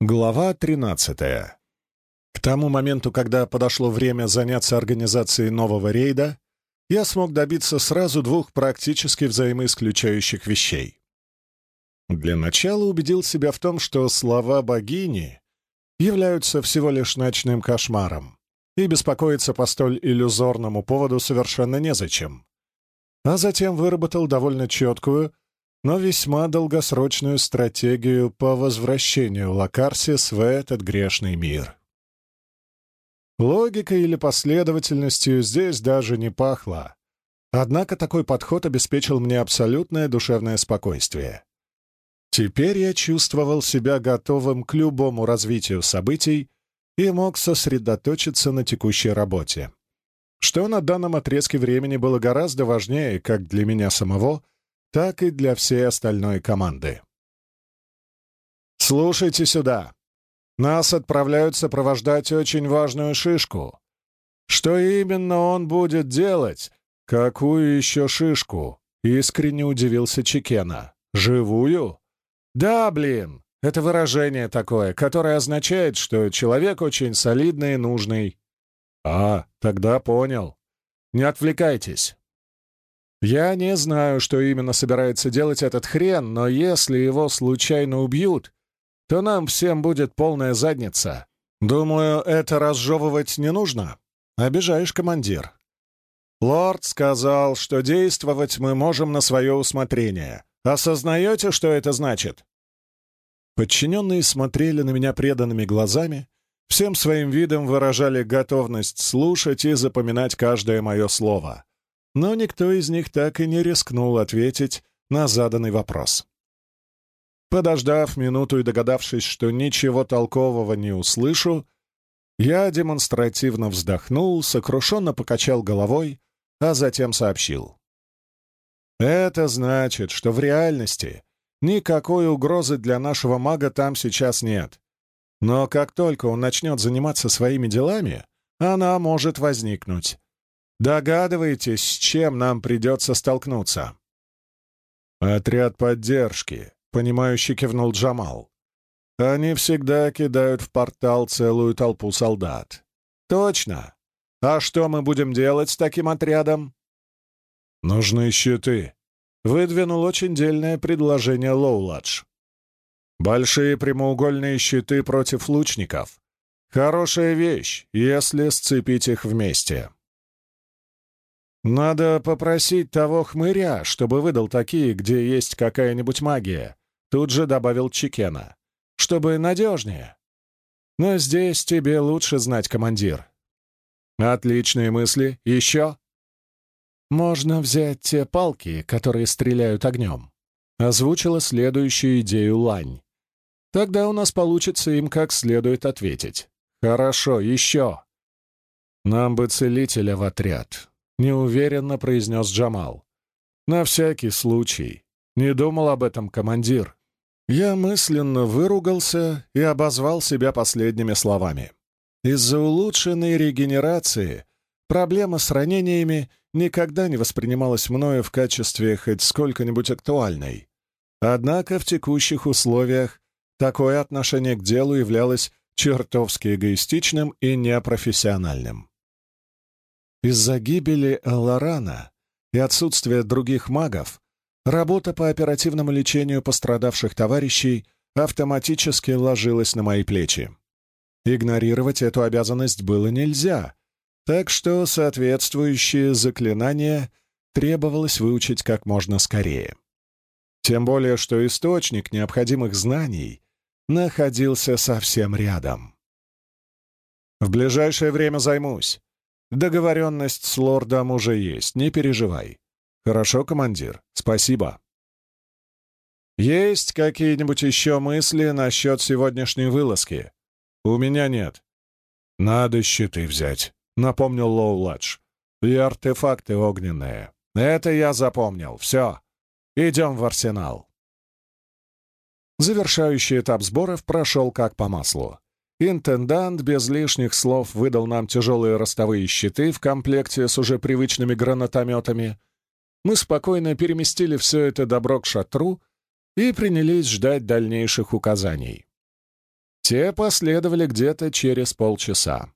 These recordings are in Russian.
Глава 13. К тому моменту, когда подошло время заняться организацией нового рейда, я смог добиться сразу двух практически взаимоисключающих вещей. Для начала убедил себя в том, что слова богини являются всего лишь ночным кошмаром, и беспокоиться по столь иллюзорному поводу совершенно незачем. А затем выработал довольно четкую, но весьма долгосрочную стратегию по возвращению Лакарсис в этот грешный мир. Логикой или последовательностью здесь даже не пахло. Однако такой подход обеспечил мне абсолютное душевное спокойствие. Теперь я чувствовал себя готовым к любому развитию событий и мог сосредоточиться на текущей работе. Что на данном отрезке времени было гораздо важнее как для меня самого — так и для всей остальной команды. «Слушайте сюда. Нас отправляют сопровождать очень важную шишку. Что именно он будет делать? Какую еще шишку?» Искренне удивился Чекена. «Живую?» «Да, блин, это выражение такое, которое означает, что человек очень солидный и нужный». «А, тогда понял. Не отвлекайтесь. Я не знаю, что именно собирается делать этот хрен, но если его случайно убьют, то нам всем будет полная задница. Думаю, это разжевывать не нужно. Обижаешь, командир. Лорд сказал, что действовать мы можем на свое усмотрение. Осознаете, что это значит? Подчиненные смотрели на меня преданными глазами, всем своим видом выражали готовность слушать и запоминать каждое мое слово но никто из них так и не рискнул ответить на заданный вопрос. Подождав минуту и догадавшись, что ничего толкового не услышу, я демонстративно вздохнул, сокрушенно покачал головой, а затем сообщил. «Это значит, что в реальности никакой угрозы для нашего мага там сейчас нет. Но как только он начнет заниматься своими делами, она может возникнуть. Догадываетесь, с чем нам придется столкнуться?» «Отряд поддержки», — понимающе кивнул Джамал. «Они всегда кидают в портал целую толпу солдат». «Точно! А что мы будем делать с таким отрядом?» «Нужны щиты», — выдвинул очень дельное предложение Лоуладж. «Большие прямоугольные щиты против лучников. Хорошая вещь, если сцепить их вместе». «Надо попросить того хмыря, чтобы выдал такие, где есть какая-нибудь магия», — тут же добавил Чикена. «Чтобы надежнее. Но здесь тебе лучше знать, командир». «Отличные мысли. Еще?» «Можно взять те палки, которые стреляют огнем», — озвучила следующую идею Лань. «Тогда у нас получится им как следует ответить». «Хорошо, еще». «Нам бы целителя в отряд», — неуверенно произнес Джамал. «На всякий случай. Не думал об этом командир». Я мысленно выругался и обозвал себя последними словами. Из-за улучшенной регенерации проблема с ранениями никогда не воспринималась мною в качестве хоть сколько-нибудь актуальной. Однако в текущих условиях такое отношение к делу являлось чертовски эгоистичным и непрофессиональным. Из-за гибели Лорана и отсутствия других магов работа по оперативному лечению пострадавших товарищей автоматически ложилась на мои плечи. Игнорировать эту обязанность было нельзя, так что соответствующие заклинания требовалось выучить как можно скорее. Тем более, что источник необходимых знаний находился совсем рядом. «В ближайшее время займусь», Договоренность с лордом уже есть, не переживай. Хорошо, командир, спасибо. Есть какие-нибудь еще мысли насчет сегодняшней вылазки? У меня нет. Надо щиты взять, напомнил Лоуладж. И артефакты огненные. Это я запомнил. Все. Идем в арсенал. Завершающий этап сборов прошел как по маслу. Интендант без лишних слов выдал нам тяжелые ростовые щиты в комплекте с уже привычными гранатометами. Мы спокойно переместили все это добро к шатру и принялись ждать дальнейших указаний. Те последовали где-то через полчаса.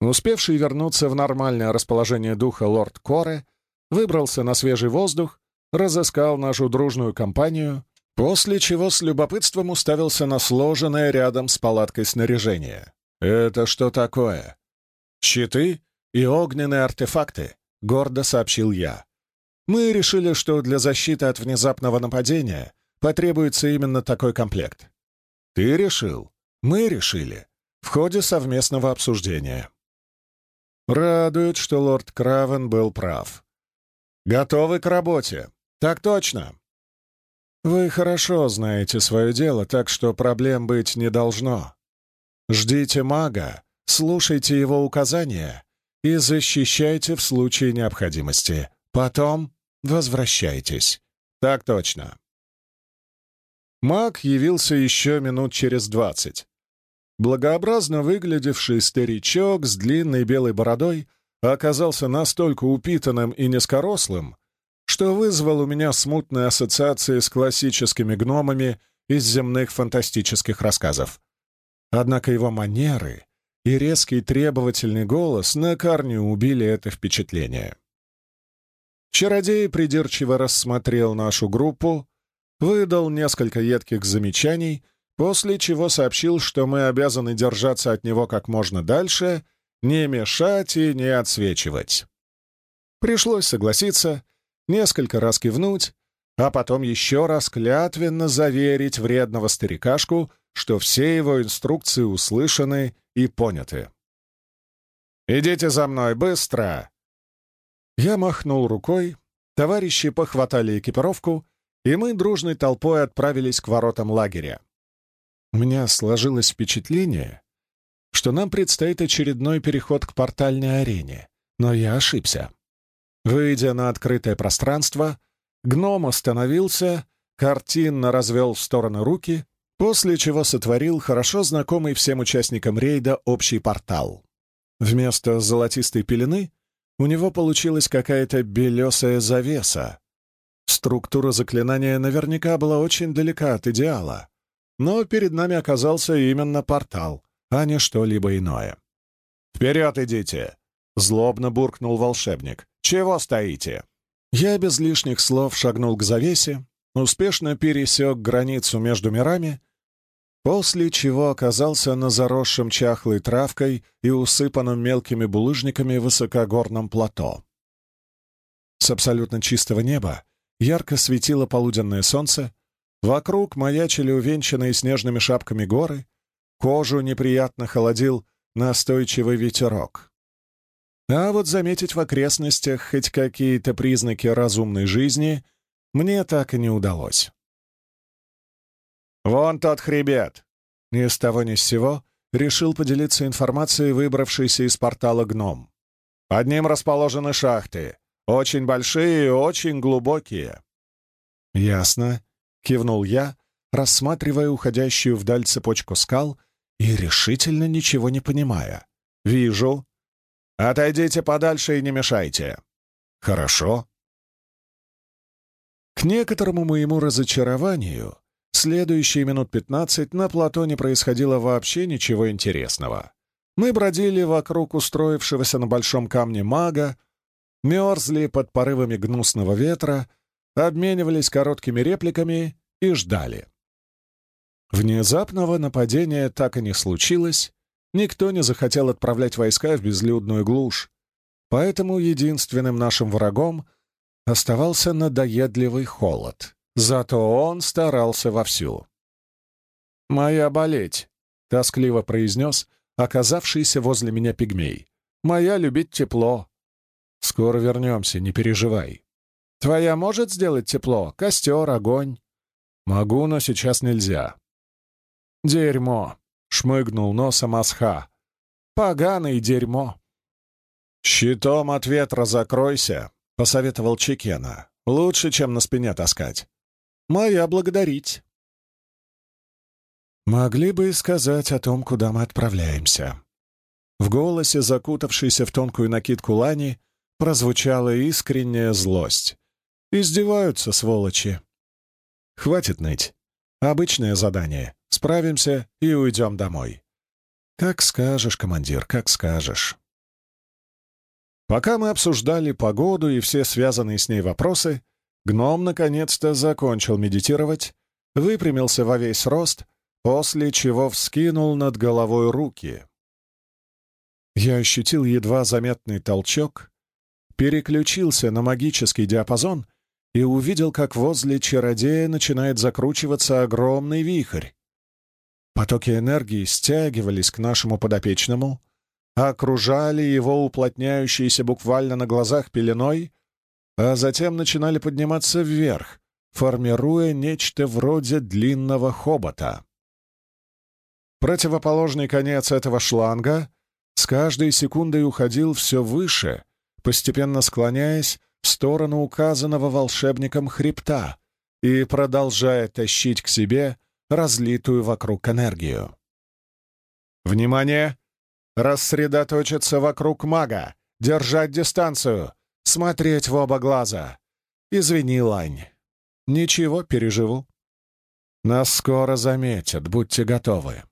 Успевший вернуться в нормальное расположение духа лорд Коре выбрался на свежий воздух, разыскал нашу дружную компанию, после чего с любопытством уставился на сложенное рядом с палаткой снаряжение. «Это что такое?» «Щиты и огненные артефакты», — гордо сообщил я. «Мы решили, что для защиты от внезапного нападения потребуется именно такой комплект». «Ты решил?» «Мы решили. В ходе совместного обсуждения». Радует, что лорд Кравен был прав. «Готовы к работе?» «Так точно!» «Вы хорошо знаете свое дело, так что проблем быть не должно. Ждите мага, слушайте его указания и защищайте в случае необходимости. Потом возвращайтесь. Так точно. Маг явился еще минут через двадцать. Благообразно выглядевший старичок с длинной белой бородой оказался настолько упитанным и низкорослым, что вызвал у меня смутные ассоциации с классическими гномами из земных фантастических рассказов. Однако его манеры и резкий требовательный голос на корню убили это впечатление. Чародей придирчиво рассмотрел нашу группу, выдал несколько едких замечаний, после чего сообщил, что мы обязаны держаться от него как можно дальше, не мешать и не отсвечивать. Пришлось согласиться, несколько раз кивнуть, а потом еще раз клятвенно заверить вредного старикашку, что все его инструкции услышаны и поняты. «Идите за мной, быстро!» Я махнул рукой, товарищи похватали экипировку, и мы дружной толпой отправились к воротам лагеря. У меня сложилось впечатление, что нам предстоит очередной переход к портальной арене, но я ошибся. Выйдя на открытое пространство, гном остановился, картинно развел в стороны руки после чего сотворил хорошо знакомый всем участникам рейда общий портал. Вместо золотистой пелены у него получилась какая-то белесая завеса. Структура заклинания наверняка была очень далека от идеала, но перед нами оказался именно портал, а не что-либо иное. «Вперед идите!» — злобно буркнул волшебник. «Чего стоите?» Я без лишних слов шагнул к завесе, успешно пересек границу между мирами после чего оказался на заросшем чахлой травкой и усыпанном мелкими булыжниками высокогорном плато. С абсолютно чистого неба ярко светило полуденное солнце, вокруг маячили увенчанные снежными шапками горы, кожу неприятно холодил настойчивый ветерок. А вот заметить в окрестностях хоть какие-то признаки разумной жизни мне так и не удалось. «Вон тот хребет!» Ни с того ни с сего решил поделиться информацией выбравшийся из портала гном. «Под ним расположены шахты. Очень большие и очень глубокие». «Ясно», — кивнул я, рассматривая уходящую вдаль цепочку скал и решительно ничего не понимая. «Вижу. Отойдите подальше и не мешайте». «Хорошо». К некоторому моему разочарованию Следующие минут пятнадцать на плато не происходило вообще ничего интересного. Мы бродили вокруг устроившегося на большом камне мага, мерзли под порывами гнусного ветра, обменивались короткими репликами и ждали. Внезапного нападения так и не случилось, никто не захотел отправлять войска в безлюдную глушь, поэтому единственным нашим врагом оставался надоедливый холод. Зато он старался вовсю. «Моя болеть», — тоскливо произнес оказавшийся возле меня пигмей. «Моя любить тепло». «Скоро вернемся, не переживай». «Твоя может сделать тепло? Костер, огонь?» «Могу, но сейчас нельзя». «Дерьмо», — шмыгнул носом Асха. «Поганое дерьмо». «Щитом от ветра закройся», — посоветовал Чекена. «Лучше, чем на спине таскать». Моя благодарить. Могли бы сказать о том, куда мы отправляемся. В голосе, закутавшейся в тонкую накидку Лани, прозвучала искренняя злость. Издеваются, сволочи. Хватит ныть. Обычное задание. Справимся и уйдем домой». «Как скажешь, командир, как скажешь». Пока мы обсуждали погоду и все связанные с ней вопросы, гном наконец-то закончил медитировать, выпрямился во весь рост, после чего вскинул над головой руки. Я ощутил едва заметный толчок, переключился на магический диапазон и увидел, как возле чародея начинает закручиваться огромный вихрь. Потоки энергии стягивались к нашему подопечному, окружали его уплотняющейся буквально на глазах пеленой, а затем начинали подниматься вверх, формируя нечто вроде длинного хобота. Противоположный конец этого шланга с каждой секундой уходил все выше, постепенно склоняясь в сторону указанного волшебником хребта и продолжая тащить к себе разлитую вокруг энергию. «Внимание! Рассредоточиться вокруг мага! Держать дистанцию! Смотреть в оба глаза! Извини, Лань. Ничего, переживу. Нас скоро заметят, будьте готовы».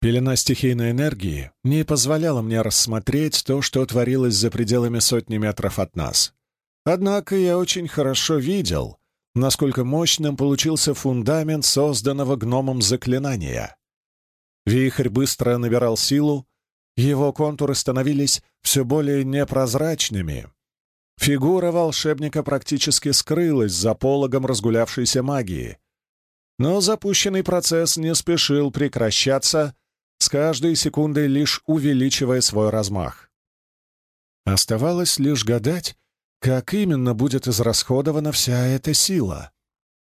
Пелена стихийной энергии не позволяла мне рассмотреть то, что творилось за пределами сотни метров от нас. Однако я очень хорошо видел, насколько мощным получился фундамент созданного гномом заклинания. Вихрь быстро набирал силу, его контуры становились все более непрозрачными. Фигура волшебника практически скрылась за пологом разгулявшейся магии. Но запущенный процесс не спешил прекращаться, с каждой секундой лишь увеличивая свой размах. Оставалось лишь гадать, как именно будет израсходована вся эта сила.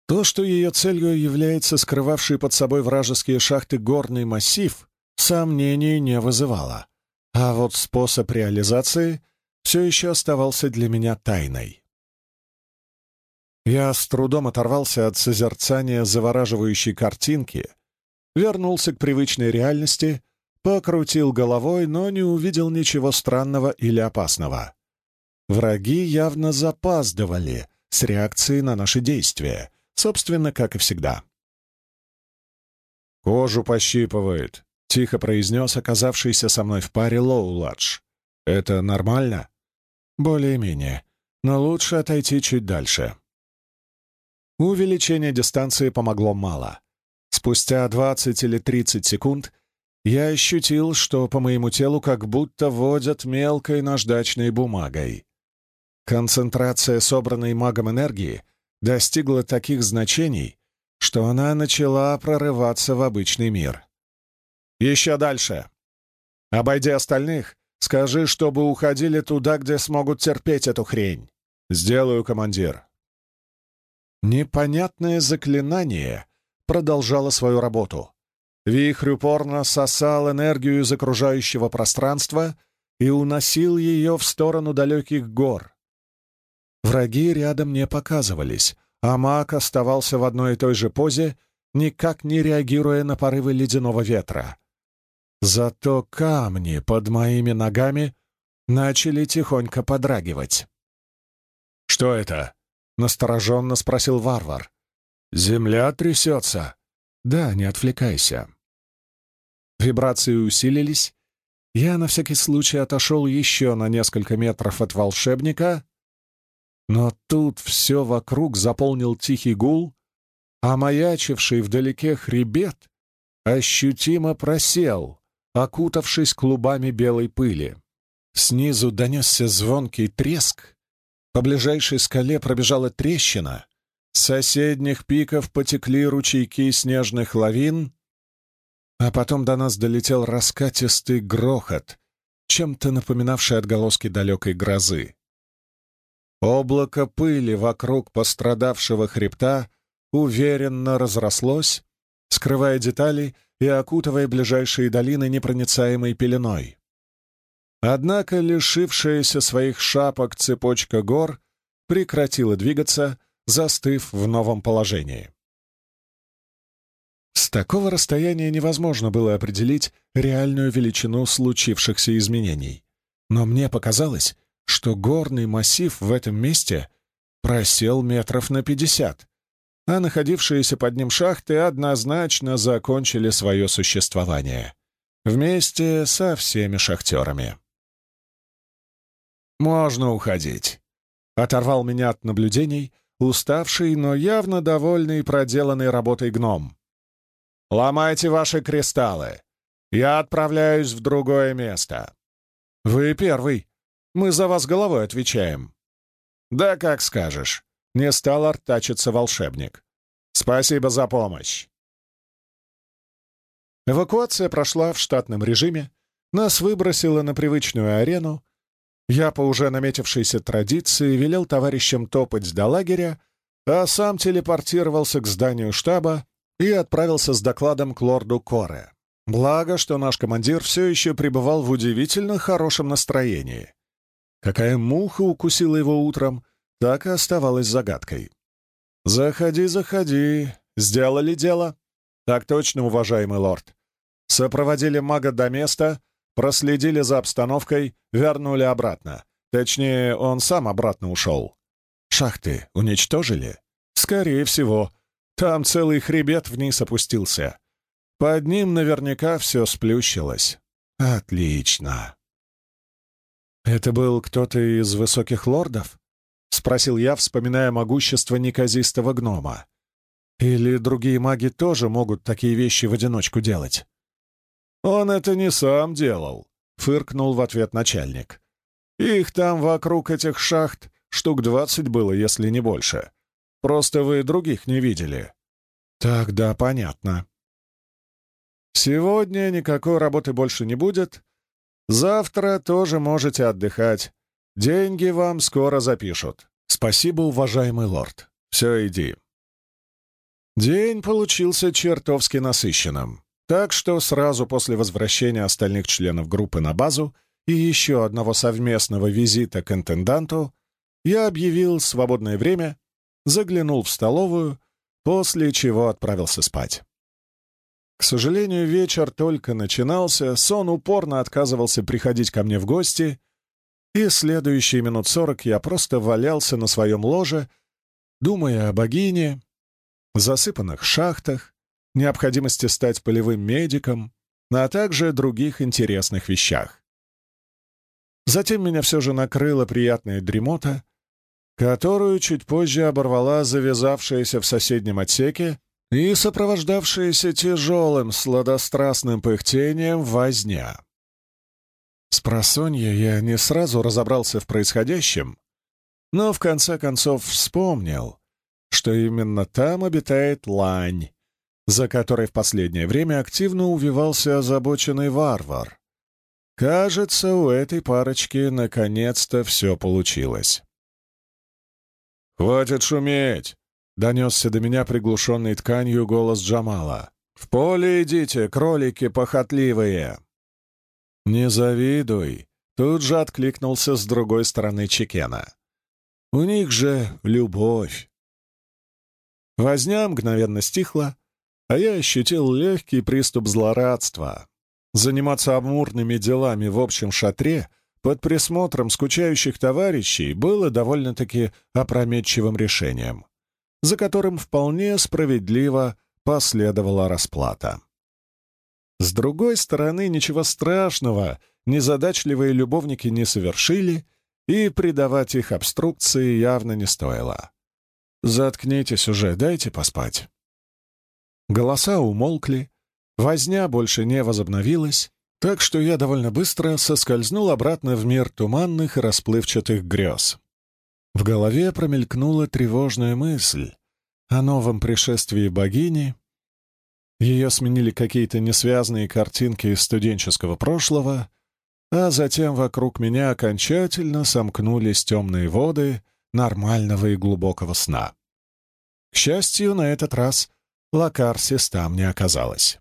То, что ее целью является скрывавший под собой вражеские шахты горный массив, сомнений не вызывало. А вот способ реализации все еще оставался для меня тайной. Я с трудом оторвался от созерцания завораживающей картинки, вернулся к привычной реальности, покрутил головой, но не увидел ничего странного или опасного. Враги явно запаздывали с реакцией на наши действия, собственно, как и всегда. «Кожу пощипывает», — тихо произнес оказавшийся со мной в паре Лоуладж. «Это нормально?» «Более-менее, но лучше отойти чуть дальше». Увеличение дистанции помогло мало. Спустя 20 или 30 секунд я ощутил, что по моему телу как будто водят мелкой наждачной бумагой. Концентрация собранной магом энергии достигла таких значений, что она начала прорываться в обычный мир. «Еще дальше. Обойди остальных, скажи, чтобы уходили туда, где смогут терпеть эту хрень. Сделаю, командир». Непонятное заклинание продолжала свою работу. Вихрь упорно сосал энергию из окружающего пространства и уносил ее в сторону далеких гор. Враги рядом не показывались, а маг оставался в одной и той же позе, никак не реагируя на порывы ледяного ветра. Зато камни под моими ногами начали тихонько подрагивать. «Что это?» — настороженно спросил варвар. «Земля трясется!» «Да, не отвлекайся». Вибрации усилились. Я на всякий случай отошел еще на несколько метров от волшебника, но тут все вокруг заполнил тихий гул, а маячивший вдалеке хребет ощутимо просел, окутавшись клубами белой пыли. Снизу донесся звонкий треск, по ближайшей скале пробежала трещина, с соседних пиков потекли ручейки снежных лавин, а потом до нас долетел раскатистый грохот, чем-то напоминавший отголоски далекой грозы. Облако пыли вокруг пострадавшего хребта уверенно разрослось, скрывая детали и окутывая ближайшие долины непроницаемой пеленой. Однако лишившаяся своих шапок цепочка гор прекратила двигаться, застыв в новом положении. С такого расстояния невозможно было определить реальную величину случившихся изменений. Но мне показалось, что горный массив в этом месте просел метров на пятьдесят, а находившиеся под ним шахты однозначно закончили свое существование. Вместе со всеми шахтерами. «Можно уходить», — оторвал меня от наблюдений, уставший, но явно довольный проделанной работой гном. «Ломайте ваши кристаллы. Я отправляюсь в другое место». «Вы первый. Мы за вас головой отвечаем». «Да как скажешь», — не стал артачиться волшебник. «Спасибо за помощь». Эвакуация прошла в штатном режиме, нас выбросило на привычную арену. Я по уже наметившейся традиции велел товарищам топать до лагеря, а сам телепортировался к зданию штаба и отправился с докладом к лорду Коре. Благо, что наш командир все еще пребывал в удивительно хорошем настроении. Какая муха укусила его утром, так и оставалась загадкой. «Заходи, заходи. Сделали дело?» «Так точно, уважаемый лорд. Сопроводили мага до места, проследили за обстановкой, вернули обратно. Точнее, он сам обратно ушел. Шахты уничтожили? Скорее всего. Там целый хребет вниз опустился. Под ним наверняка все сплющилось. Отлично. «Это был кто-то из высоких лордов?» — спросил я, вспоминая могущество неказистого гнома. «Или другие маги тоже могут такие вещи в одиночку делать?» «Он это не сам делал», — фыркнул в ответ начальник. «Их там вокруг этих шахт штук двадцать было, если не больше. Просто вы других не видели». «Так, да, понятно». «Сегодня никакой работы больше не будет. Завтра тоже можете отдыхать. Деньги вам скоро запишут. Спасибо, уважаемый лорд. Все, иди». День получился чертовски насыщенным. Так что сразу после возвращения остальных членов группы на базу и еще одного совместного визита к интенданту я объявил свободное время, заглянул в столовую, после чего отправился спать. К сожалению, вечер только начинался, сон упорно отказывался приходить ко мне в гости, и следующие минут сорок я просто валялся на своем ложе, думая о богине, засыпанных шахтах, необходимости стать полевым медиком, а также других интересных вещах. Затем меня все же накрыла приятная дремота, которую чуть позже оборвала завязавшаяся в соседнем отсеке и сопровождавшаяся тяжелым сладострастным пыхтением возня. С просонья я не сразу разобрался в происходящем, но в конце концов вспомнил, что именно там обитает лань, за которой в последнее время активно увивался озабоченный варвар. Кажется, у этой парочки наконец-то все получилось. «Хватит шуметь!» — донесся до меня приглушенный тканью голос Джамала. «В поле идите, кролики похотливые!» «Не завидуй!» — тут же откликнулся с другой стороны Чекена. «У них же любовь!» Возня мгновенно стихла, а я ощутил легкий приступ злорадства. Заниматься амурными делами в общем шатре под присмотром скучающих товарищей было довольно-таки опрометчивым решением, за которым вполне справедливо последовала расплата. С другой стороны, ничего страшного незадачливые любовники не совершили, и предавать их обструкции явно не стоило. «Заткнитесь уже, дайте поспать». Голоса умолкли, возня больше не возобновилась, так что я довольно быстро соскользнул обратно в мир туманных и расплывчатых грез. В голове промелькнула тревожная мысль о новом пришествии богини. Ее сменили какие-то несвязные картинки из студенческого прошлого, а затем вокруг меня окончательно сомкнулись темные воды нормального и глубокого сна. К счастью, на этот раз Лакарсис там не оказалось.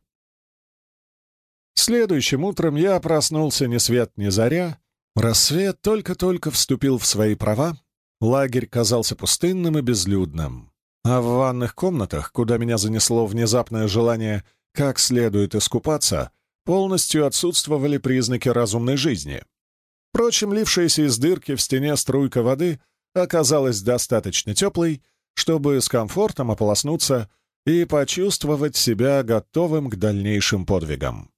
Следующим утром я проснулся ни свет ни заря. Рассвет только-только вступил в свои права. Лагерь казался пустынным и безлюдным. А в ванных комнатах, куда меня занесло внезапное желание как следует искупаться, полностью отсутствовали признаки разумной жизни. Впрочем, лившаяся из дырки в стене струйка воды оказалась достаточно теплой, чтобы с комфортом ополоснуться и почувствовать себя готовым к дальнейшим подвигам.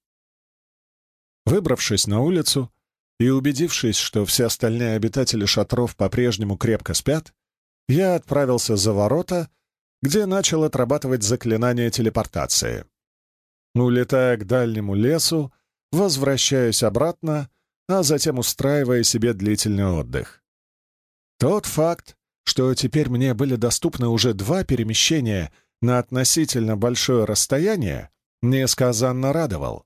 Выбравшись на улицу и убедившись, что все остальные обитатели шатров по-прежнему крепко спят, я отправился за ворота, где начал отрабатывать заклинание телепортации. Улетая к дальнему лесу, возвращаюсь обратно, а затем устраивая себе длительный отдых. Тот факт, что теперь мне были доступны уже два перемещения на относительно большое расстояние, несказанно радовал.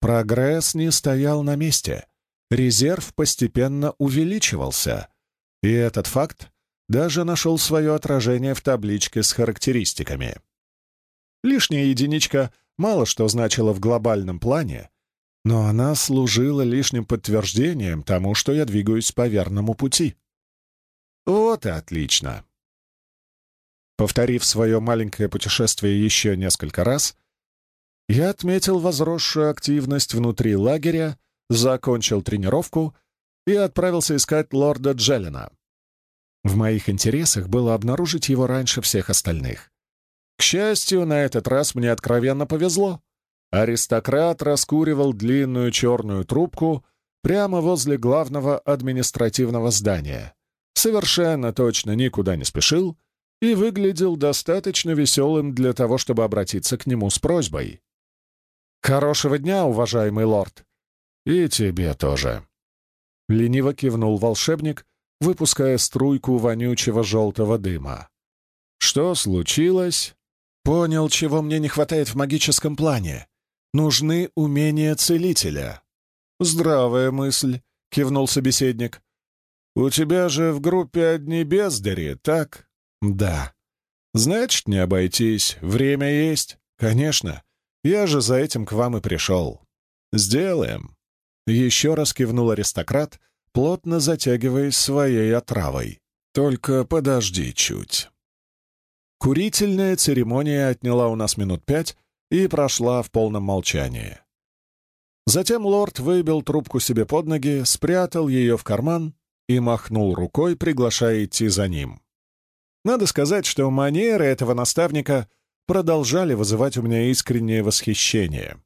Прогресс не стоял на месте, резерв постепенно увеличивался, и этот факт даже нашел свое отражение в табличке с характеристиками. Лишняя единичка мало что значила в глобальном плане, но она служила лишним подтверждением тому, что я двигаюсь по верному пути. Вот и отлично. Повторив свое маленькое путешествие еще несколько раз, я отметил возросшую активность внутри лагеря, закончил тренировку и отправился искать лорда Джеллина. В моих интересах было обнаружить его раньше всех остальных. К счастью, на этот раз мне откровенно повезло. Аристократ раскуривал длинную черную трубку прямо возле главного административного здания. Совершенно точно никуда не спешил и выглядел достаточно веселым для того, чтобы обратиться к нему с просьбой. «Хорошего дня, уважаемый лорд!» «И тебе тоже!» Лениво кивнул волшебник, выпуская струйку вонючего желтого дыма. «Что случилось?» «Понял, чего мне не хватает в магическом плане. Нужны умения целителя». «Здравая мысль», — кивнул собеседник. «У тебя же в группе одни бездари, так?» «Да». «Значит, не обойтись. Время есть?» «Конечно. Я же за этим к вам и пришел». «Сделаем». Еще раз кивнул аристократ, плотно затягиваясь своей отравой. «Только подожди чуть». Курительная церемония отняла у нас минут пять и прошла в полном молчании. Затем лорд выбил трубку себе под ноги, спрятал ее в карман и махнул рукой, приглашая идти за ним. Надо сказать, что манеры этого наставника продолжали вызывать у меня искреннее восхищение.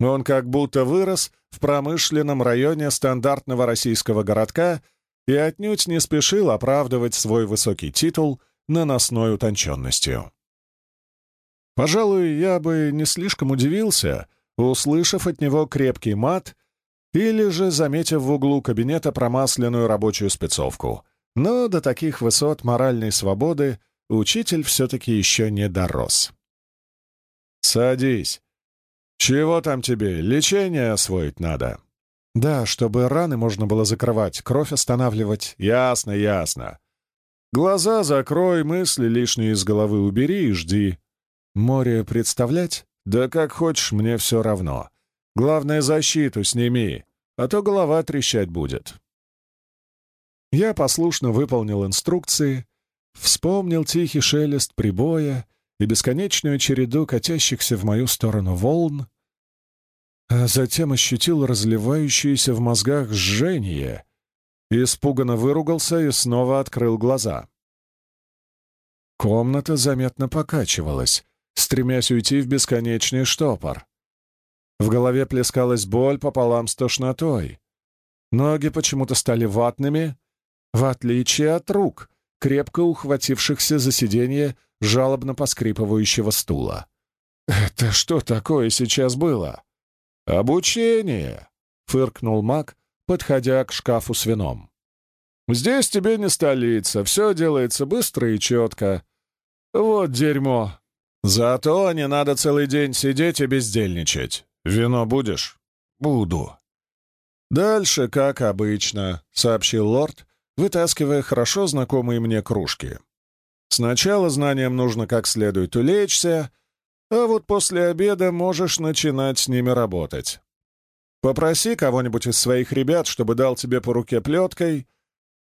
Он как будто вырос в промышленном районе стандартного российского городка и отнюдь не спешил оправдывать свой высокий титул наносной утонченностью. Пожалуй, я бы не слишком удивился, услышав от него крепкий мат или же заметив в углу кабинета промасленную рабочую спецовку. Но до таких высот моральной свободы учитель все-таки еще не дорос. «Садись. Чего там тебе? Лечение освоить надо?» «Да, чтобы раны можно было закрывать, кровь останавливать. Ясно, ясно. Глаза закрой, мысли лишние из головы убери и жди. Море представлять? Да как хочешь, мне все равно. Главное, защиту сними, а то голова трещать будет». Я послушно выполнил инструкции, вспомнил тихий шелест прибоя и бесконечную череду катящихся в мою сторону волн, а затем ощутил разливающееся в мозгах жжение Испуганно выругался и снова открыл глаза. Комната заметно покачивалась, стремясь уйти в бесконечный штопор. В голове плескалась боль пополам с тошнотой. Ноги почему-то стали ватными, в отличие от рук, крепко ухватившихся за сиденье жалобно поскрипывающего стула. «Это что такое сейчас было?» «Обучение!» — фыркнул маг, подходя к шкафу с вином. «Здесь тебе не столица, все делается быстро и четко. Вот дерьмо. Зато не надо целый день сидеть и бездельничать. Вино будешь?» «Буду». «Дальше, как обычно», — сообщил лорд, вытаскивая хорошо знакомые мне кружки. «Сначала знаниям нужно как следует улечься, а вот после обеда можешь начинать с ними работать. Попроси кого-нибудь из своих ребят, чтобы дал тебе по руке плеткой,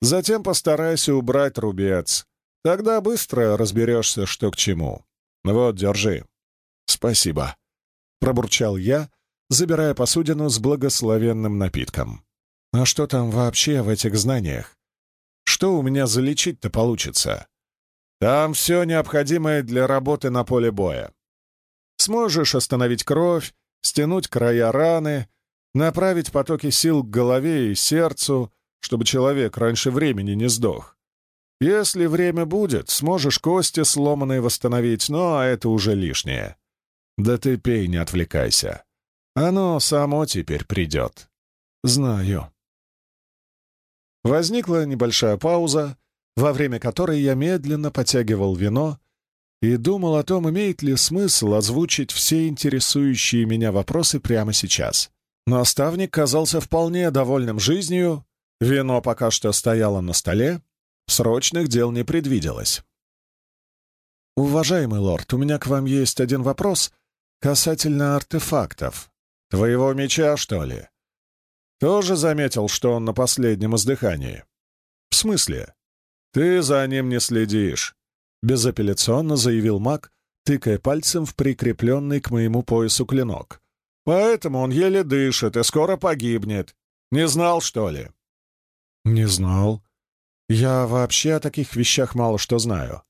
затем постарайся убрать рубец. Тогда быстро разберешься, что к чему. Вот, держи. Спасибо, — пробурчал я, забирая посудину с благословенным напитком. А что там вообще в этих знаниях? Что у меня залечить-то получится? Там все необходимое для работы на поле боя. Сможешь остановить кровь, стянуть края раны, направить потоки сил к голове и сердцу, чтобы человек раньше времени не сдох. Если время будет, сможешь кости сломанные восстановить, но это уже лишнее. Да ты пей, не отвлекайся. Оно само теперь придет. Знаю. Возникла небольшая пауза, во время которой я медленно потягивал вино и думал о том, имеет ли смысл озвучить все интересующие меня вопросы прямо сейчас. Наставник казался вполне довольным жизнью, вино пока что стояло на столе, срочных дел не предвиделось. «Уважаемый лорд, у меня к вам есть один вопрос касательно артефактов. Твоего меча, что ли?» «Тоже заметил, что он на последнем издыхании?» «В смысле?» «Ты за ним не следишь», — безапелляционно заявил маг, тыкая пальцем в прикрепленный к моему поясу клинок. Поэтому он еле дышит и скоро погибнет. Не знал, что ли?» «Не знал. Я вообще о таких вещах мало что знаю».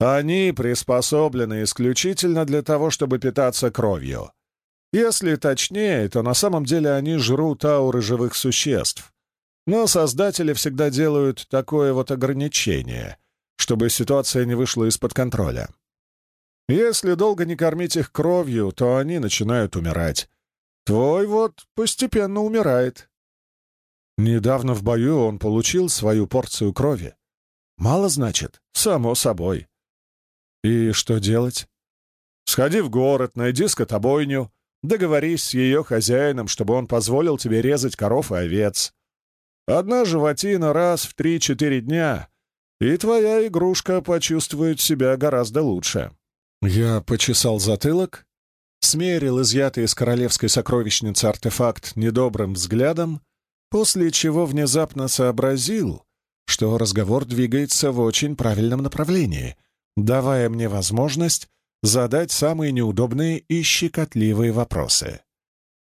«Они приспособлены исключительно для того, чтобы питаться кровью. Если точнее, то на самом деле они жрут ауры живых существ. Но создатели всегда делают такое вот ограничение, чтобы ситуация не вышла из-под контроля. Если долго не кормить их кровью, то они начинают умирать. Твой вот постепенно умирает. Недавно в бою он получил свою порцию крови. Мало, значит? Само собой. И что делать? Сходи в город, найди скотобойню, договорись с ее хозяином, чтобы он позволил тебе резать коров и овец. Одна животина раз в три-четыре дня, и твоя игрушка почувствует себя гораздо лучше. Я почесал затылок, смерил изъятый из королевской сокровищницы артефакт недобрым взглядом, после чего внезапно сообразил, что разговор двигается в очень правильном направлении, давая мне возможность задать самые неудобные и щекотливые вопросы.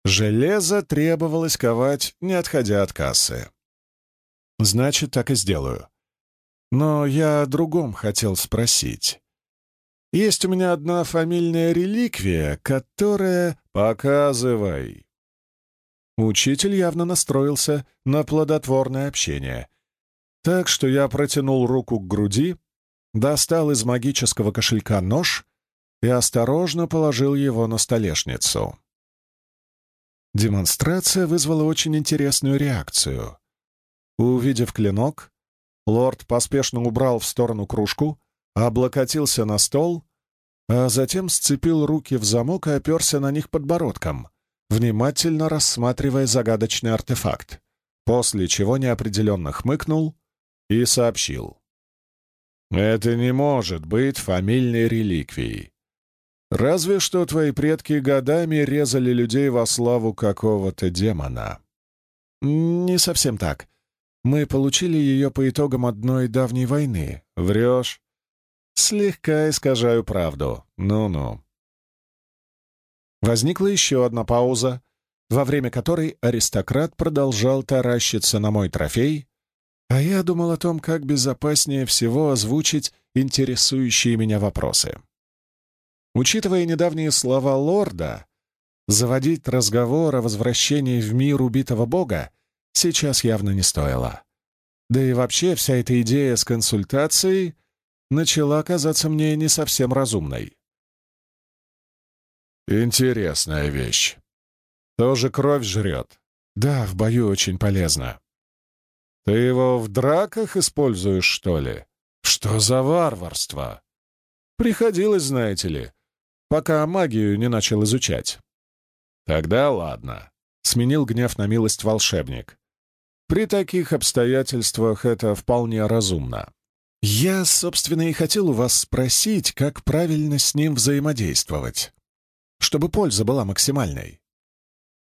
Железо требовалось ковать, не отходя от кассы. Значит, так и сделаю. Но я о другом хотел спросить. Есть у меня одна фамильная реликвия, которая... Показывай!» Учитель явно настроился на плодотворное общение. Так что я протянул руку к груди, достал из магического кошелька нож и осторожно положил его на столешницу. Демонстрация вызвала очень интересную реакцию. Увидев клинок, лорд поспешно убрал в сторону кружку, облокотился на стол, а затем сцепил руки в замок и оперся на них подбородком, внимательно рассматривая загадочный артефакт, после чего неопределенно хмыкнул и сообщил. «Это не может быть фамильной реликвией. Разве что твои предки годами резали людей во славу какого-то демона». «Не совсем так. Мы получили ее по итогам одной давней войны. Врешь?» Слегка искажаю правду. Ну-ну. Возникла еще одна пауза, во время которой аристократ продолжал таращиться на мой трофей, а я думал о том, как безопаснее всего озвучить интересующие меня вопросы. Учитывая недавние слова лорда, заводить разговор о возвращении в мир убитого бога сейчас явно не стоило. Да и вообще вся эта идея с консультацией начала казаться мне не совсем разумной. «Интересная вещь. Тоже кровь жрет?» «Да, в бою очень полезно». «Ты его в драках используешь, что ли? Что за варварство?» «Приходилось, знаете ли, пока магию не начал изучать». «Тогда ладно», — сменил гнев на милость волшебник. «При таких обстоятельствах это вполне разумно. Я, собственно, и хотел у вас спросить, как правильно с ним взаимодействовать, чтобы польза была максимальной.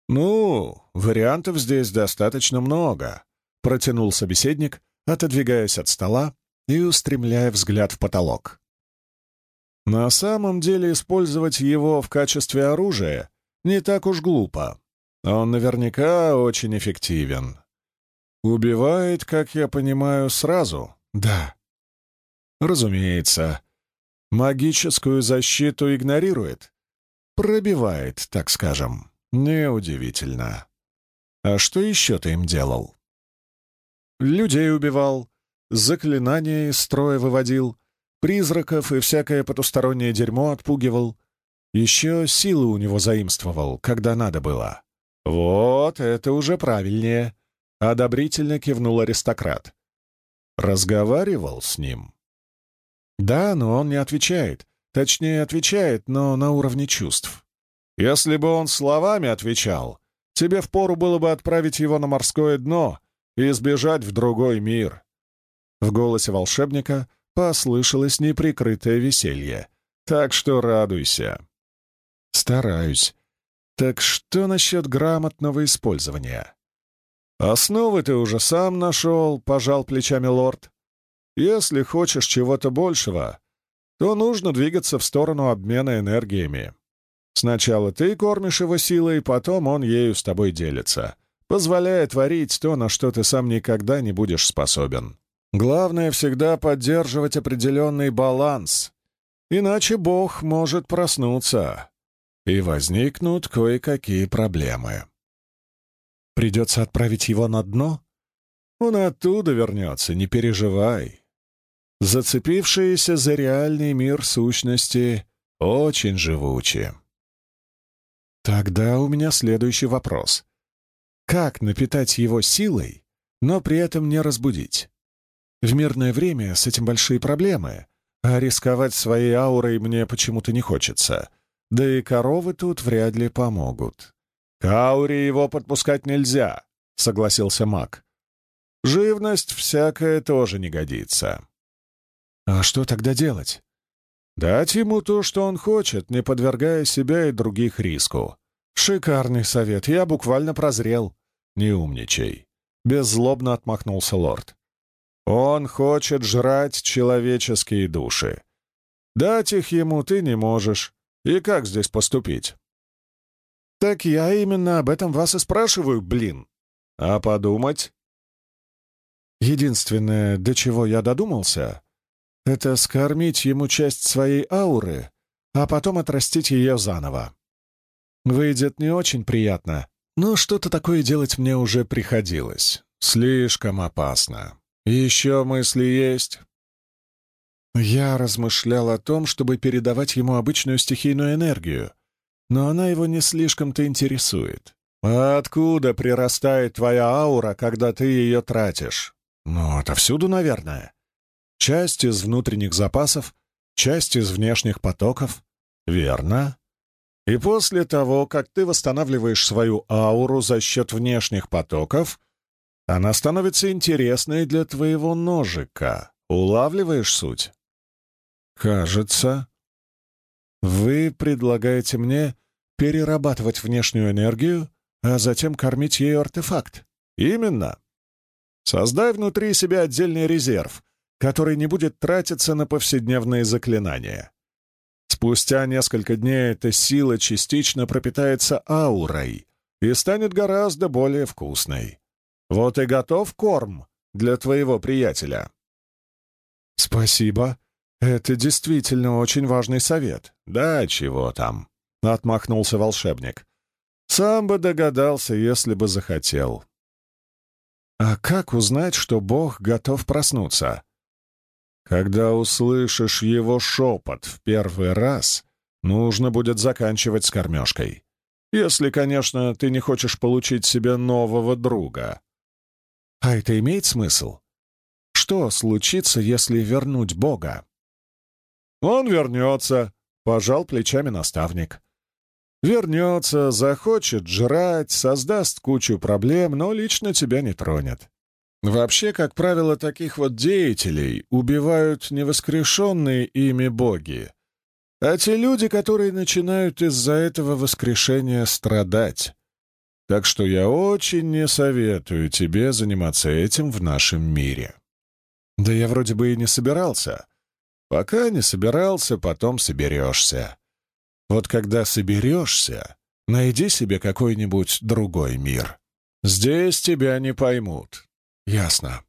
«Ну, вариантов здесь достаточно много», — протянул собеседник, отодвигаясь от стола и устремляя взгляд в потолок. «На самом деле использовать его в качестве оружия не так уж глупо. Он наверняка очень эффективен. Убивает, как я понимаю, сразу?» «Да», Разумеется. Магическую защиту игнорирует. Пробивает, так скажем. Неудивительно. А что еще ты им делал? Людей убивал, заклинания из строя выводил, призраков и всякое потустороннее дерьмо отпугивал. Еще силы у него заимствовал, когда надо было. Вот это уже правильнее. Одобрительно кивнул аристократ. Разговаривал с ним. Да, но он не отвечает. Точнее, отвечает, но на уровне чувств. Если бы он словами отвечал, тебе впору было бы отправить его на морское дно и сбежать в другой мир. В голосе волшебника послышалось неприкрытое веселье. Так что радуйся. Стараюсь. Так что насчет грамотного использования? «Основы ты уже сам нашел», — пожал плечами лорд. «Если хочешь чего-то большего, то нужно двигаться в сторону обмена энергиями. Сначала ты кормишь его силой, потом он ею с тобой делится, позволяя творить то, на что ты сам никогда не будешь способен. Главное всегда поддерживать определенный баланс, иначе Бог может проснуться, и возникнут кое-какие проблемы». Придется отправить его на дно? Он оттуда вернется, не переживай. Зацепившиеся за реальный мир сущности очень живучи. Тогда у меня следующий вопрос. Как напитать его силой, но при этом не разбудить? В мирное время с этим большие проблемы, а рисковать своей аурой мне почему-то не хочется. Да и коровы тут вряд ли помогут. «К ауре его подпускать нельзя», — согласился маг. «Живность всякая тоже не годится». «А что тогда делать?» «Дать ему то, что он хочет, не подвергая себя и других риску. Шикарный совет, я буквально прозрел. Не умничай». Беззлобно отмахнулся лорд. «Он хочет жрать человеческие души. Дать их ему ты не можешь. И как здесь поступить?» «Так я именно об этом вас и спрашиваю, блин. А подумать?» Единственное, до чего я додумался, это скормить ему часть своей ауры, а потом отрастить ее заново. Выйдет не очень приятно, но что-то такое делать мне уже приходилось. Слишком опасно. Еще мысли есть. Я размышлял о том, чтобы передавать ему обычную стихийную энергию, но она его не слишком-то интересует. А откуда прирастает твоя аура, когда ты ее тратишь? Ну, отовсюду, наверное. Часть из внутренних запасов, часть из внешних потоков. Верно. И после того, как ты восстанавливаешь свою ауру за счет внешних потоков, она становится интересной для твоего ножика. Улавливаешь суть? Кажется, вы предлагаете мне перерабатывать внешнюю энергию, а затем кормить ею артефакт. Именно. Создай внутри себя отдельный резерв, который не будет тратиться на повседневные заклинания. Спустя несколько дней эта сила частично пропитается аурой и станет гораздо более вкусной. Вот и готов корм для твоего приятеля. Спасибо, «Это действительно очень важный совет. Да, чего там?» — отмахнулся волшебник. «Сам бы догадался, если бы захотел». «А как узнать, что Бог готов проснуться?» «Когда услышишь его шепот в первый раз, нужно будет заканчивать с кормежкой. Если, конечно, ты не хочешь получить себе нового друга». «А это имеет смысл? Что случится, если вернуть Бога?» «Он вернется», — пожал плечами наставник. «Вернется, захочет жрать, создаст кучу проблем, но лично тебя не тронет. Вообще, как правило, таких вот деятелей убивают не воскрешенные ими боги, а те люди, которые начинают из-за этого воскрешения страдать. Так что я очень не советую тебе заниматься этим в нашем мире». «Да я вроде бы и не собирался», Пока не собирался, потом соберешься. Вот когда соберешься, найди себе какой-нибудь другой мир. Здесь тебя не поймут. Ясно.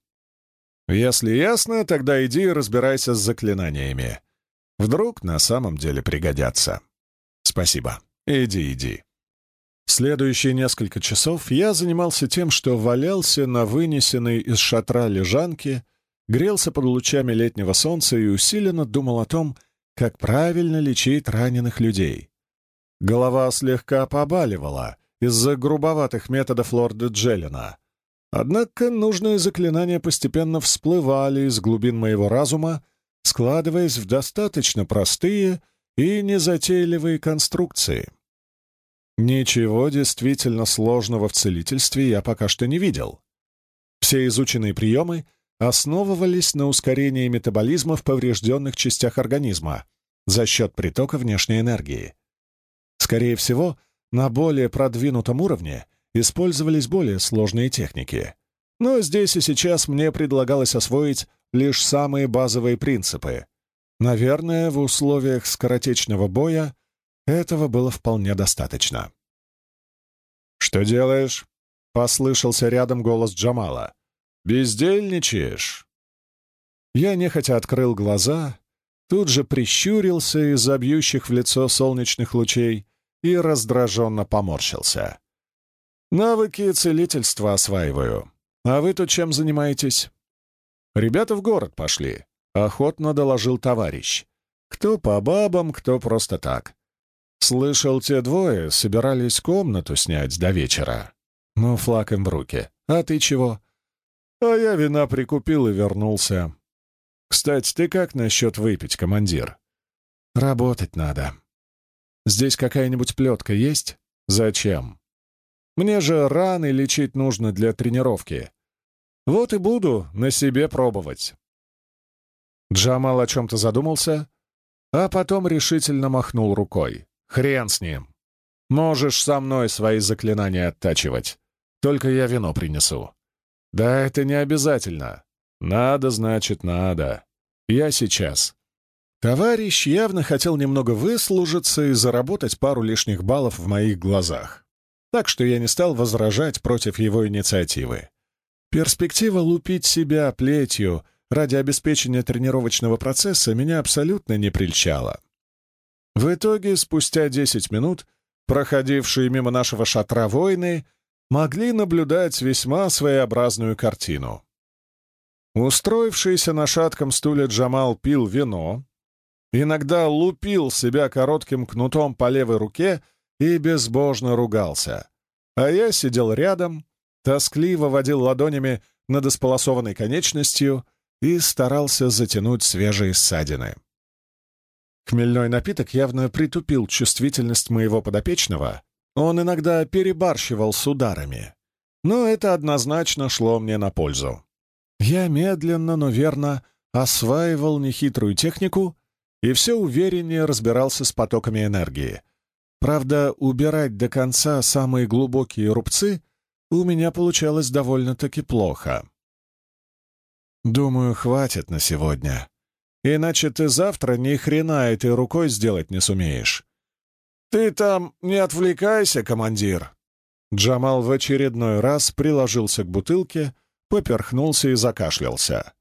Если ясно, тогда иди и разбирайся с заклинаниями. Вдруг на самом деле пригодятся. Спасибо. Иди, иди. Следующие несколько часов я занимался тем, что валялся на вынесенной из шатра лежанке, грелся под лучами летнего солнца и усиленно думал о том, как правильно лечить раненых людей. Голова слегка побаливала из-за грубоватых методов лорда Джеллина. Однако нужные заклинания постепенно всплывали из глубин моего разума, складываясь в достаточно простые и незатейливые конструкции. Ничего действительно сложного в целительстве я пока что не видел. Все изученные приемы основывались на ускорении метаболизма в поврежденных частях организма за счет притока внешней энергии. Скорее всего, на более продвинутом уровне использовались более сложные техники. Но здесь и сейчас мне предлагалось освоить лишь самые базовые принципы. Наверное, в условиях скоротечного боя этого было вполне достаточно. «Что делаешь?» — послышался рядом голос Джамала. «Бездельничаешь?» Я нехотя открыл глаза, тут же прищурился из-за бьющих в лицо солнечных лучей и раздраженно поморщился. «Навыки целительства осваиваю. А вы тут чем занимаетесь?» «Ребята в город пошли», — охотно доложил товарищ. «Кто по бабам, кто просто так. Слышал, те двое собирались комнату снять до вечера. Ну, флаг им в руки. А ты чего?» «А я вина прикупил и вернулся. Кстати, ты как насчет выпить, командир?» «Работать надо. Здесь какая-нибудь плетка есть? Зачем? Мне же раны лечить нужно для тренировки. Вот и буду на себе пробовать». Джамал о чем-то задумался, а потом решительно махнул рукой. «Хрен с ним. Можешь со мной свои заклинания оттачивать. Только я вино принесу». «Да это не обязательно. Надо, значит, надо. Я сейчас». Товарищ явно хотел немного выслужиться и заработать пару лишних баллов в моих глазах. Так что я не стал возражать против его инициативы. Перспектива лупить себя плетью ради обеспечения тренировочного процесса меня абсолютно не прельщала. В итоге, спустя 10 минут, проходившие мимо нашего шатра воины могли наблюдать весьма своеобразную картину. Устроившийся на шатком стуле Джамал пил вино, иногда лупил себя коротким кнутом по левой руке и безбожно ругался, а я сидел рядом, тоскливо водил ладонями над исполосованной конечностью и старался затянуть свежие ссадины. Хмельной напиток явно притупил чувствительность моего подопечного, он иногда перебарщивал с ударами, но это однозначно шло мне на пользу. Я медленно, но верно осваивал нехитрую технику и все увереннее разбирался с потоками энергии. Правда, убирать до конца самые глубокие рубцы у меня получалось довольно-таки плохо. Думаю, хватит на сегодня. Иначе ты завтра ни хрена этой рукой сделать не сумеешь. Ты там не отвлекайся, командир. Джамал в очередной раз приложился к бутылке, поперхнулся и закашлялся.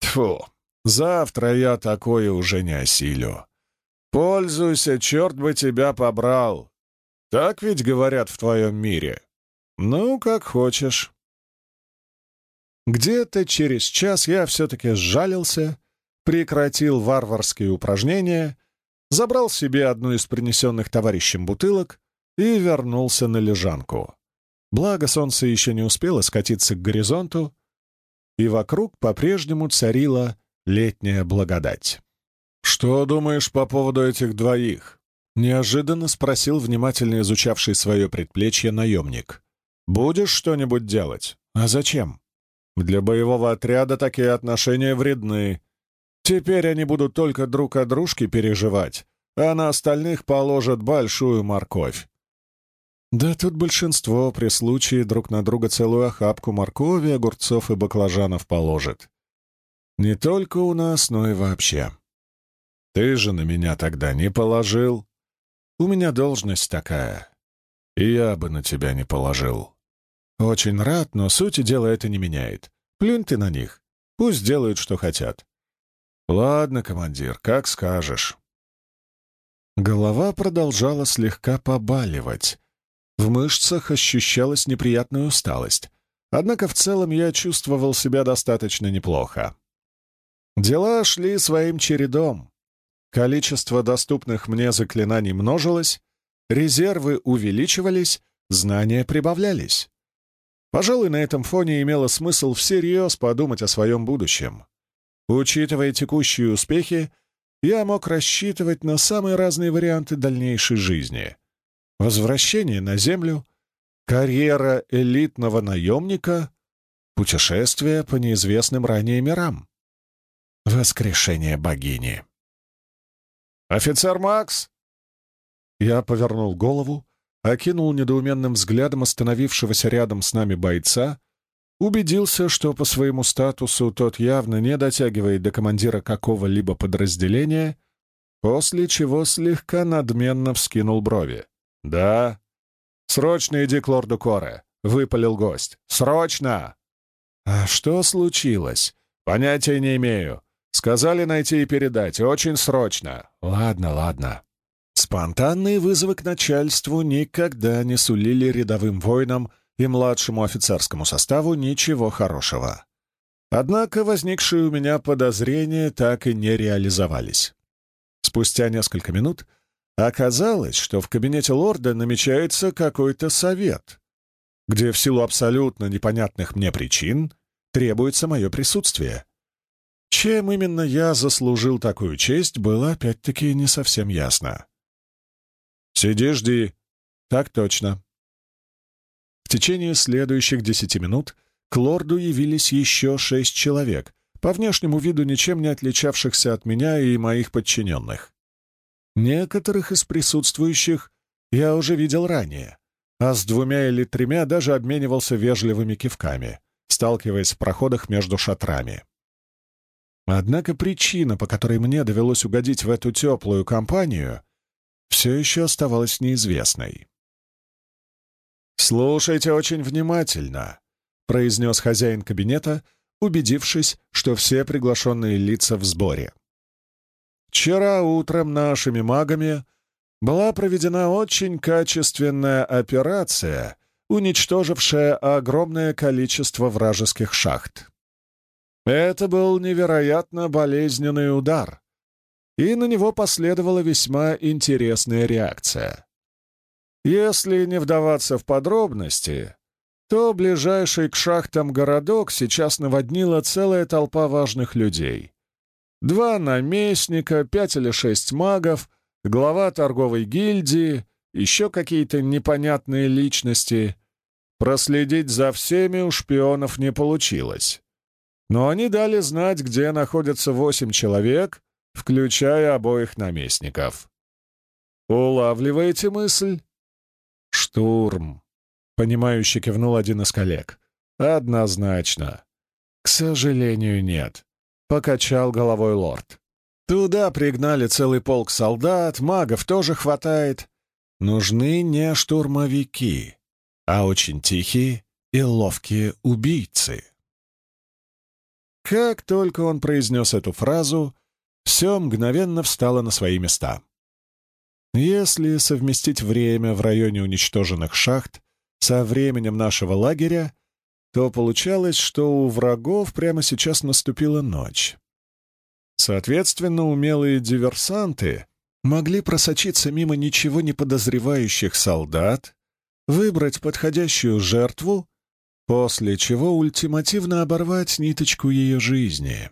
Тфу, завтра я такое уже не осилю. Пользуйся, черт бы тебя побрал. Так ведь говорят в твоем мире. «Ну, как хочешь». Где-то через час я все-таки сжалился, прекратил варварские упражнения, забрал себе одну из принесенных товарищем бутылок и вернулся на лежанку. Благо солнце еще не успело скатиться к горизонту, и вокруг по-прежнему царила летняя благодать. «Что думаешь по поводу этих двоих?» — неожиданно спросил внимательно изучавший свое предплечье наемник. Будешь что-нибудь делать? А зачем? Для боевого отряда такие отношения вредны. Теперь они будут только друг о дружке переживать, а на остальных положат большую морковь. Да тут большинство при случае друг на друга целую охапку моркови, огурцов и баклажанов положит. Не только у нас, но и вообще. Ты же на меня тогда не положил. У меня должность такая. И я бы на тебя не положил. «Очень рад, но сути дела это не меняет. Плюнь ты на них. Пусть делают, что хотят. Ладно, командир, как скажешь. Голова продолжала слегка побаливать. В мышцах ощущалась неприятная усталость. Однако в целом я чувствовал себя достаточно неплохо. Дела шли своим чередом. Количество доступных мне заклинаний множилось, резервы увеличивались, знания прибавлялись. Пожалуй, на этом фоне имело смысл всерьез подумать о своем будущем. Учитывая текущие успехи, я мог рассчитывать на самые разные варианты дальнейшей жизни. Возвращение на Землю, карьера элитного наемника, путешествие по неизвестным ранее мирам. Воскрешение богини. «Офицер Макс!» Я повернул голову, окинул недоуменным взглядом остановившегося рядом с нами бойца, убедился, что по своему статусу тот явно не дотягивает до командира какого-либо подразделения, после чего слегка надменно вскинул брови. «Да?» «Срочно иди к лорду Коре», — выпалил гость. «Срочно!» «А что случилось?» «Понятия не имею. Сказали найти и передать. Очень срочно». «Ладно, ладно». Спонтанные вызовы к начальству никогда не сулили рядовым воинам и младшему офицерскому составу ничего хорошего. Однако возникшие у меня подозрения так и не реализовались. Спустя несколько минут оказалось, что в кабинете лорда намечается какой-то совет, где в силу абсолютно непонятных мне причин требуется мое присутствие. Чем именно я заслужил такую честь, было опять-таки не совсем ясно. «Сиди, жди». «Так точно». В течение следующих десяти минут к лорду явились еще шесть человек, по внешнему виду ничем не отличавшихся от меня и моих подчиненных. Некоторых из присутствующих я уже видел ранее, а с двумя или тремя даже обменивался вежливыми кивками, сталкиваясь в проходах между шатрами. Однако причина, по которой мне довелось угодить в эту теплую компанию, все еще оставалась неизвестной. «Слушайте очень внимательно», — произнес хозяин кабинета, убедившись, что все приглашенные лица в сборе. «Вчера утром нашими магами была проведена очень качественная операция, уничтожившая огромное количество вражеских шахт. Это был невероятно болезненный удар, и на него последовала весьма интересная реакция. Если не вдаваться в подробности, то ближайший к шахтам городок сейчас наводнила целая толпа важных людей. Два наместника, пять или шесть магов, глава торговой гильдии, еще какие-то непонятные личности. Проследить за всеми у шпионов не получилось. Но они дали знать, где находятся восемь человек, включая обоих наместников. Улавливаете мысль? Штурм. Понимающе кивнул один из коллег. Однозначно. К сожалению, нет. Покачал головой лорд. Туда пригнали целый полк солдат, магов тоже хватает. Нужны не штурмовики, а очень тихие и ловкие убийцы. Как только он произнес эту фразу, все мгновенно встало на свои места. Если совместить время в районе уничтоженных шахт со временем нашего лагеря, то получалось, что у врагов прямо сейчас наступила ночь. Соответственно, умелые диверсанты могли просочиться мимо ничего не подозревающих солдат, выбрать подходящую жертву, после чего ультимативно оборвать ниточку ее жизни.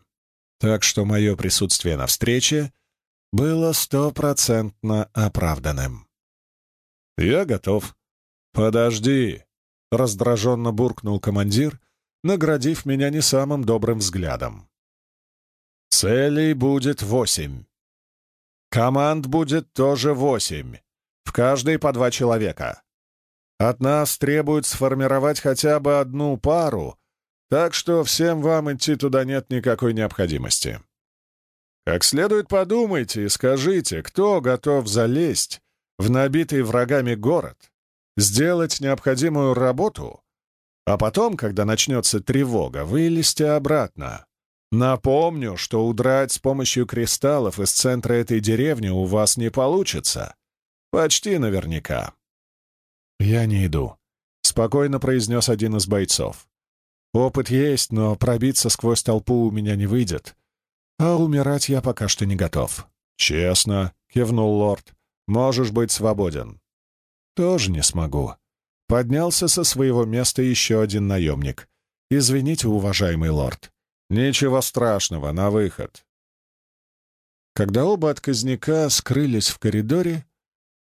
Так что мое присутствие на встрече было стопроцентно оправданным. «Я готов». «Подожди», — раздраженно буркнул командир, наградив меня не самым добрым взглядом. «Целей будет восемь. Команд будет тоже восемь. В каждой по два человека. От нас требуют сформировать хотя бы одну пару, так что всем вам идти туда нет никакой необходимости. Как следует подумайте и скажите, кто готов залезть в набитый врагами город, сделать необходимую работу, а потом, когда начнется тревога, вылезти обратно. Напомню, что удрать с помощью кристаллов из центра этой деревни у вас не получится. Почти наверняка. «Я не иду», — спокойно произнес один из бойцов. «Опыт есть, но пробиться сквозь толпу у меня не выйдет, а умирать я пока что не готов». «Честно», — кивнул лорд, — «можешь быть свободен». «Тоже не смогу». Поднялся со своего места еще один наемник. «Извините, уважаемый лорд, «Ничего страшного, на выход». Когда оба отказника скрылись в коридоре,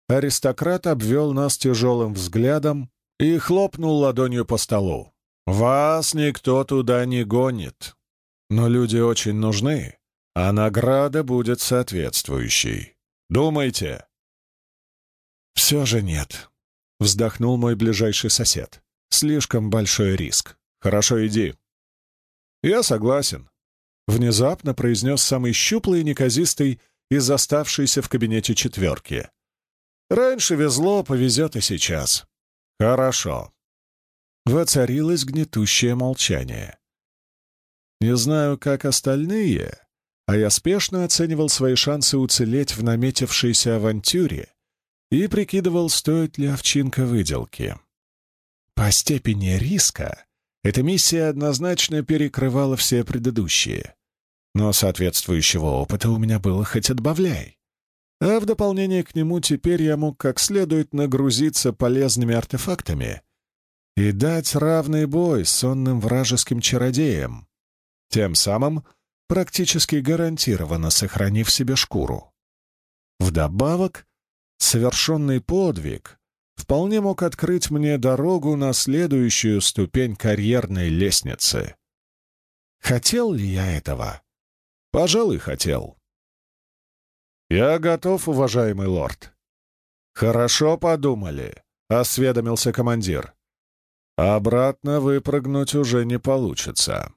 аристократ обвел нас тяжелым взглядом и хлопнул ладонью по столу. «Вас никто туда не гонит, но люди очень нужны, а награда будет соответствующей. Думайте». «Все же нет», — вздохнул мой ближайший сосед. «Слишком большой риск. Хорошо, иди». «Я согласен», — внезапно произнес самый щуплый и неказистый из оставшейся в кабинете четверки. «Раньше везло, повезет и сейчас». «Хорошо». Воцарилось гнетущее молчание. Не знаю, как остальные, а я спешно оценивал свои шансы уцелеть в наметившейся авантюре и прикидывал, стоит ли овчинка выделки. По степени риска эта миссия однозначно перекрывала все предыдущие. Но соответствующего опыта у меня было хоть отбавляй. А в дополнение к нему теперь я мог как следует нагрузиться полезными артефактами и дать равный бой сонным вражеским чародеям, тем самым практически гарантированно сохранив себе шкуру. Вдобавок, совершенный подвиг вполне мог открыть мне дорогу на следующую ступень карьерной лестницы. Хотел ли я этого? Пожалуй, хотел. «Я готов, уважаемый лорд». «Хорошо подумали», — осведомился командир. «Обратно выпрыгнуть уже не получится».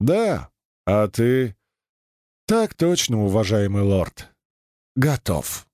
«Да, а ты...» «Так точно, уважаемый лорд. Готов».